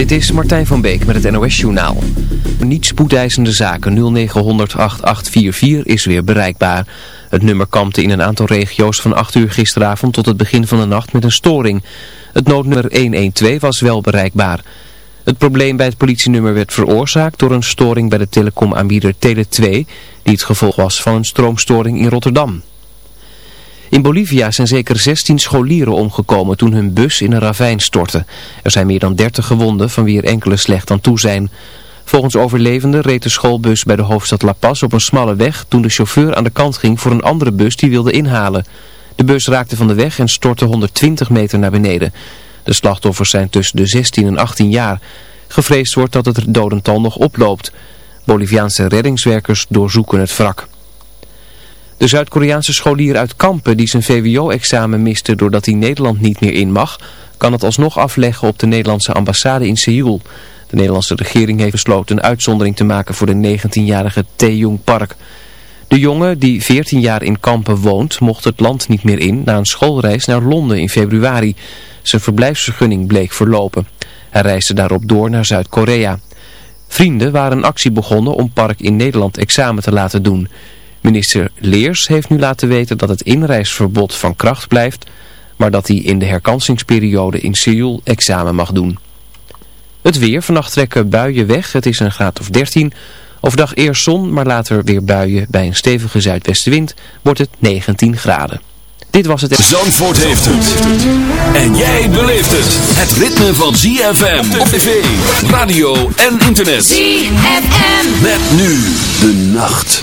Dit is Martijn van Beek met het NOS-journaal. Niet spoedeisende zaken 0900 8844 is weer bereikbaar. Het nummer kampte in een aantal regio's van 8 uur gisteravond tot het begin van de nacht met een storing. Het noodnummer 112 was wel bereikbaar. Het probleem bij het politienummer werd veroorzaakt door een storing bij de telecomaanbieder Tele2, die het gevolg was van een stroomstoring in Rotterdam. In Bolivia zijn zeker 16 scholieren omgekomen toen hun bus in een ravijn stortte. Er zijn meer dan 30 gewonden, van wie er enkele slecht aan toe zijn. Volgens overlevenden reed de schoolbus bij de hoofdstad La Paz op een smalle weg toen de chauffeur aan de kant ging voor een andere bus die wilde inhalen. De bus raakte van de weg en stortte 120 meter naar beneden. De slachtoffers zijn tussen de 16 en 18 jaar. Gevreesd wordt dat het dodental nog oploopt. Boliviaanse reddingswerkers doorzoeken het wrak. De Zuid-Koreaanse scholier uit Kampen die zijn VWO-examen miste doordat hij Nederland niet meer in mag, kan het alsnog afleggen op de Nederlandse ambassade in Seoul. De Nederlandse regering heeft besloten een uitzondering te maken voor de 19-jarige Tae-Jung Park. De jongen, die 14 jaar in Kampen woont, mocht het land niet meer in na een schoolreis naar Londen in februari. Zijn verblijfsvergunning bleek verlopen. Hij reisde daarop door naar Zuid-Korea. Vrienden waren een actie begonnen om Park in Nederland examen te laten doen. Minister Leers heeft nu laten weten dat het inreisverbod van kracht blijft, maar dat hij in de herkansingsperiode in Seoul examen mag doen. Het weer, vannacht trekken buien weg, het is een graad of 13. Overdag eerst zon, maar later weer buien. Bij een stevige zuidwestenwind wordt het 19 graden. Dit was het... Zandvoort heeft het. En jij beleeft het. Het ritme van ZFM op tv, radio en internet. ZFM. Met nu de nacht.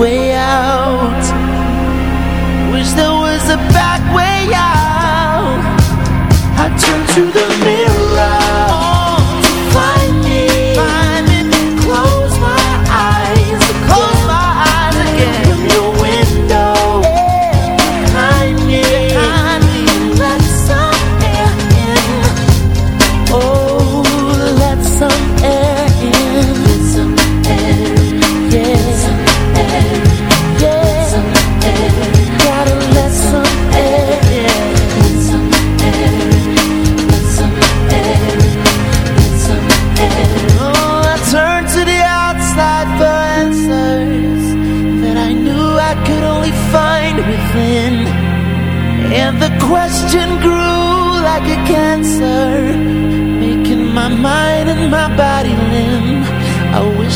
way out. Wish there was a back way out. I turn to the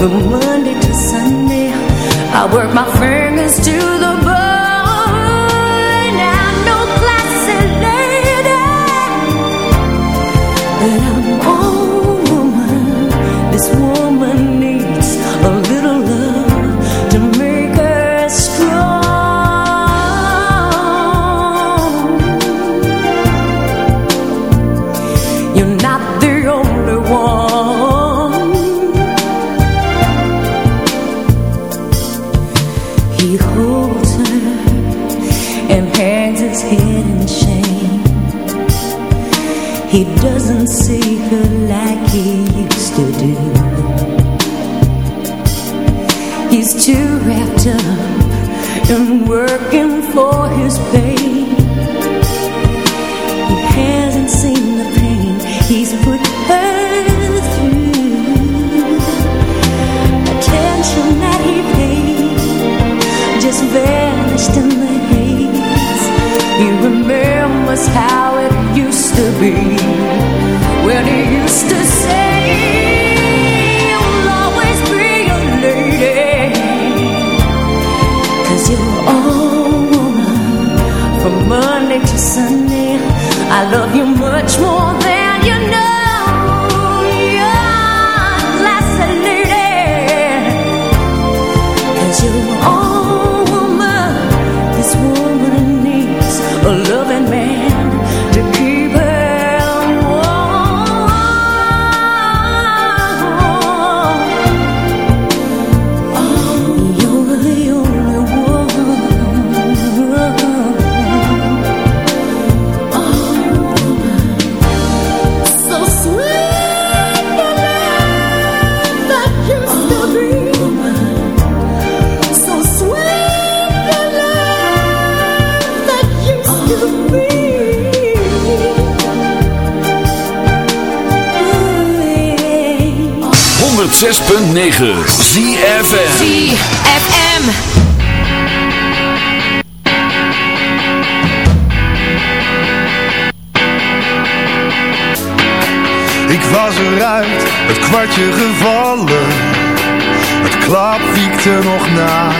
from Monday to Sunday. I work my friends. 106.9 ZFM ZFM Ik was eruit, het kwartje gevallen. Het klap wiekte nog na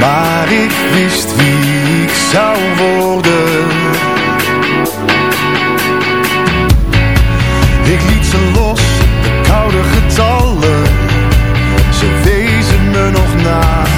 Maar ik wist wie ik zou worden. Ik liet ze los, de koude getal not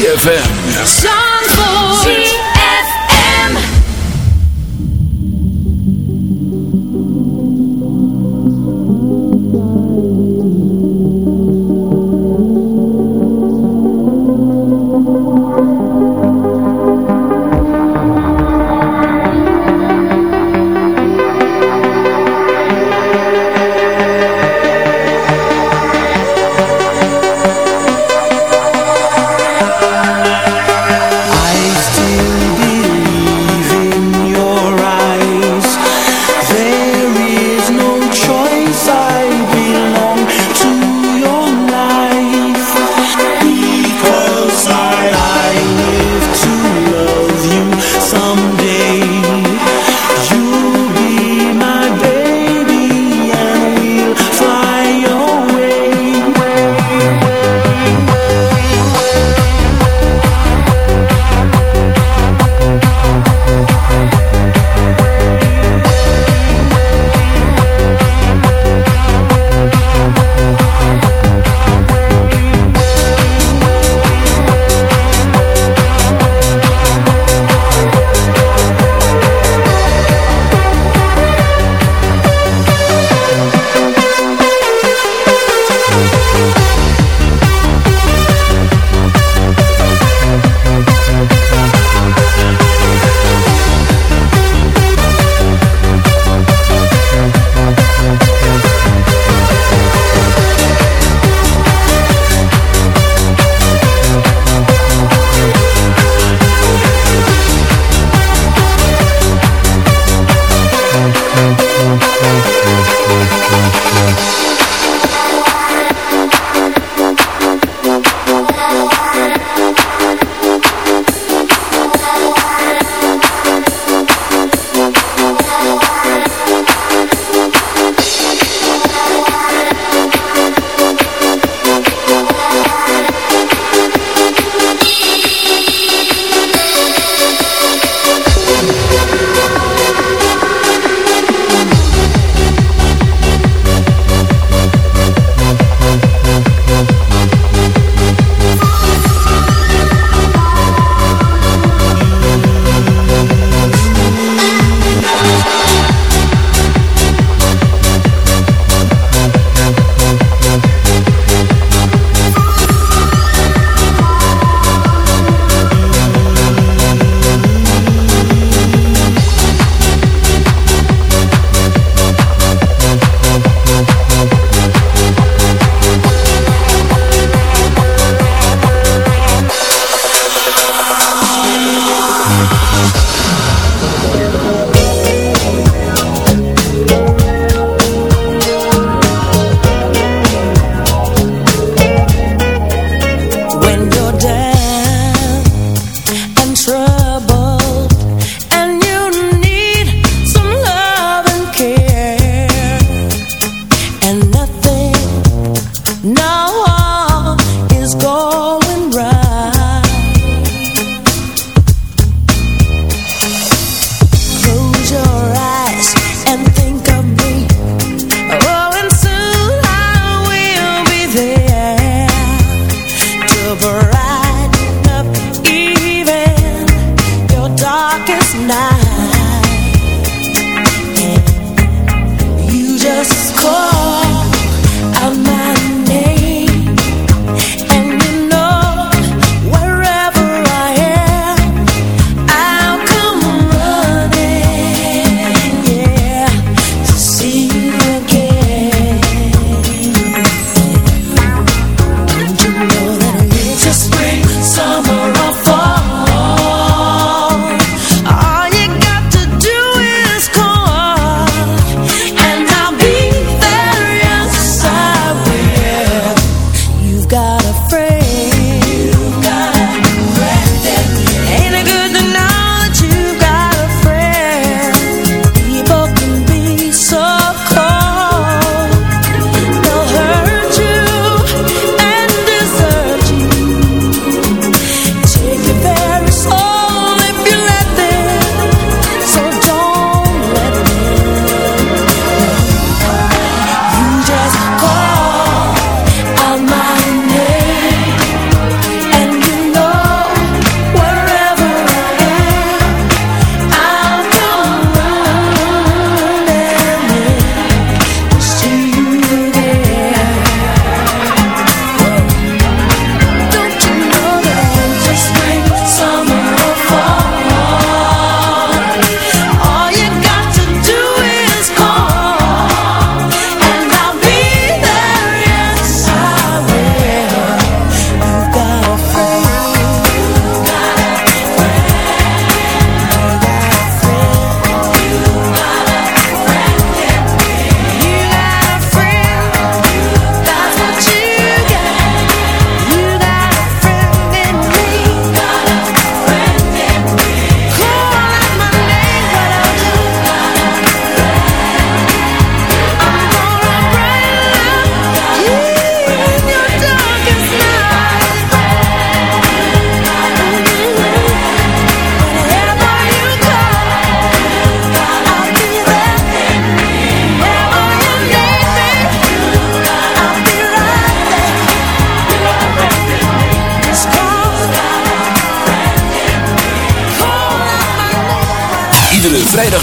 ZFM.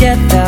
get